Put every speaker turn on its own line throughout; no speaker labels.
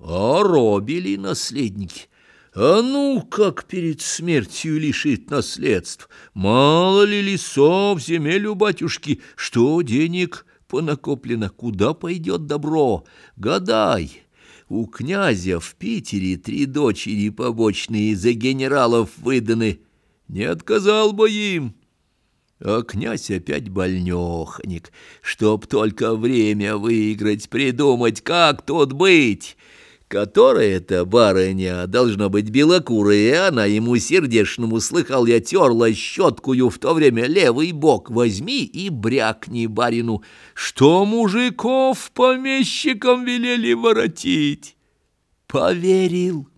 А робили наследники. А ну, как перед смертью лишит наследств! Мало ли лесов, земель у батюшки, что денег понакоплено, куда пойдет добро? Гадай! У князя в Питере три дочери побочные за генералов выданы. Не отказал бы им. А князь опять больнёхонек, чтоб только время выиграть, придумать, как тут быть. Которая-то барыня должна быть белокурая, она ему сердечному, слыхал я, терла щеткую в то время левый бок. Возьми и брякни барину, что мужиков помещикам велели воротить. Поверил.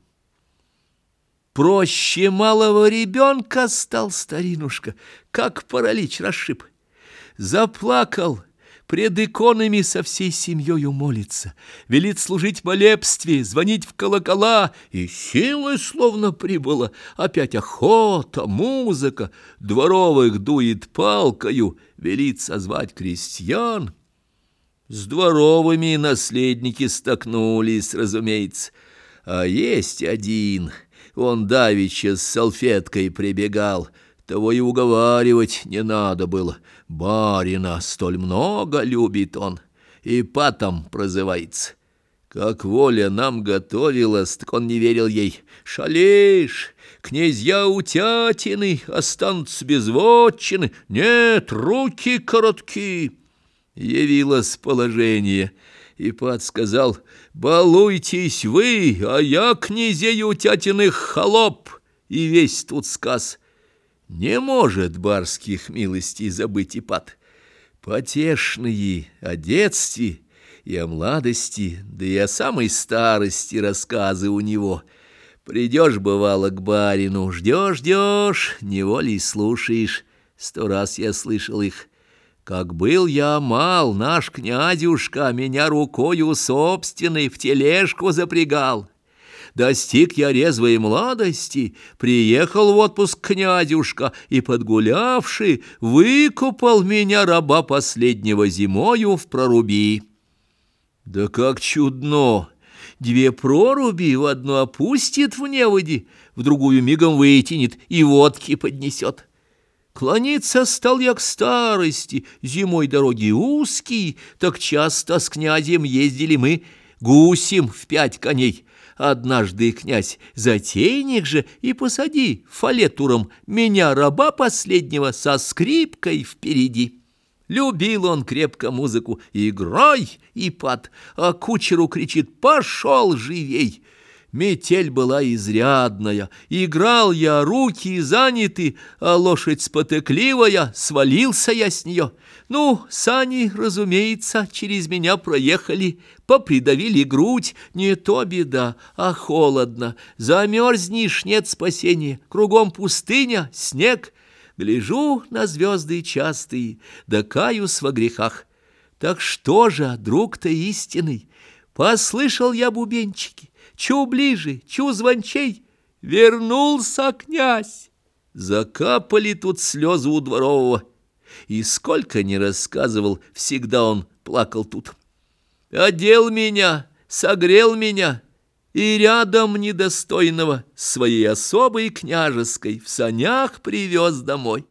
Проще малого ребенка стал старинушка, как паралич расшиб. Заплакал, пред иконами со всей семьёю молится, велит служить молебстве, звонить в колокола, и силы словно прибыла, опять охота, музыка, дворовых дует палкою, велит созвать крестьян. С дворовыми наследники столкнулись, разумеется, а есть один — он давеча с салфеткой прибегал, того и уговаривать не надо было. Барина столь много любит он, и патом прозывается. Как воля нам готовилась, так он не верил ей. Шалишь, князья утятины останутся без вотчины. Нет, руки короткие. Явилось положение — и подсказал, «Балуйтесь вы, а я князею тятиных холоп!» И весь тут сказ. Не может барских милостей забыть Ипат. Потешные о детстве и о младости, да и о самой старости рассказы у него. Придешь, бывало, к барину, ждешь-ждешь, неволей слушаешь. Сто раз я слышал их. Как был я мал, наш князюшка меня рукою собственной в тележку запрягал. Достиг я резвой молодости, приехал в отпуск князюшка и, подгулявший, выкупал меня раба последнего зимою в проруби. Да как чудно! Две проруби в одну опустит в неводе, в другую мигом вытянет и водки поднесет. Клониться стал я к старости, зимой дороги узкие, так часто с князем ездили мы гусем в пять коней. Однажды, князь, затейник же и посади фалетуром меня, раба последнего, со скрипкой впереди. Любил он крепко музыку, играй, и пад, а кучеру кричит «Пошел живей!» Метель была изрядная, играл я, руки заняты, а лошадь спотыкливая, свалился я с нее. Ну, сани, разумеется, через меня проехали, попридавили грудь, не то беда, а холодно, замерзнешь, нет спасения, кругом пустыня, снег. Гляжу на звезды частые, да каюсь во грехах. Так что же, друг-то истинный, послышал я бубенчики, чу ближе, чу звончей. Вернулся князь. Закапали тут слезы у дворового. И сколько не рассказывал, всегда он плакал тут. Одел меня, согрел меня, и рядом недостойного своей особой княжеской в санях привез домой.